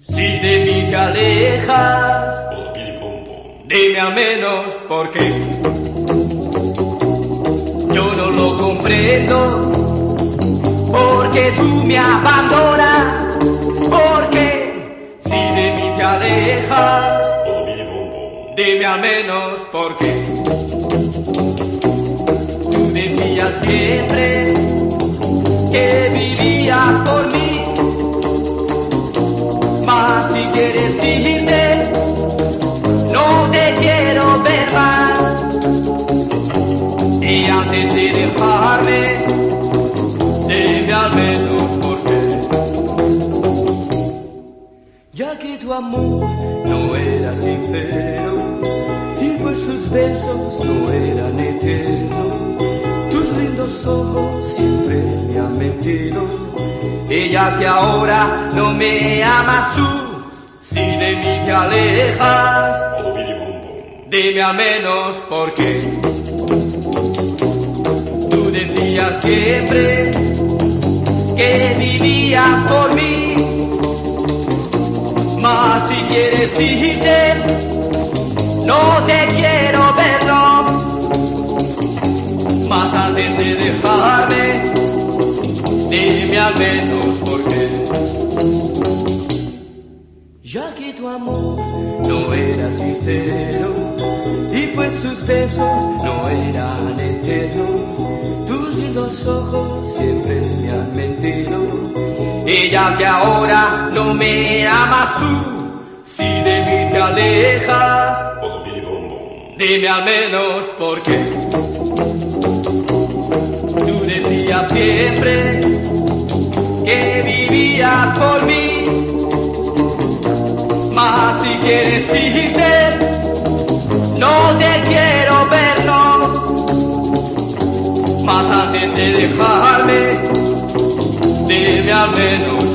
Si de mí te alejas, dime al menos por qué. Yo no lo comprendo, porque tú me abandonas, porque si de mí te alejas, dime al menos por qué. Tú decías siempre que vivías por mí. Quieres irte, no te quiero ver más. Y antes de dejarme, dime al menos por qué. Ya que tu amor no era sincero, y pues sus besos no eran eternos, tus lindos ojos siempre me han mentido. Y ya que ahora no me amas tú, te alejas, dime al menos por qué. Tú decías siempre que vivías por mí, mas si quieres irte, no te quiero verlo. Mas antes de dejarme, dime al menos Ya que tu amor no era sincero y pues sus besos no eran eternos, tus lindos ojos siempre me han mentido. Y ya que ahora no me amas tú, si de mí te alejas, dime al menos por qué. Tú decías siempre quieres irte, no te quiero verlo. Mas antes de dejarme, dime al menos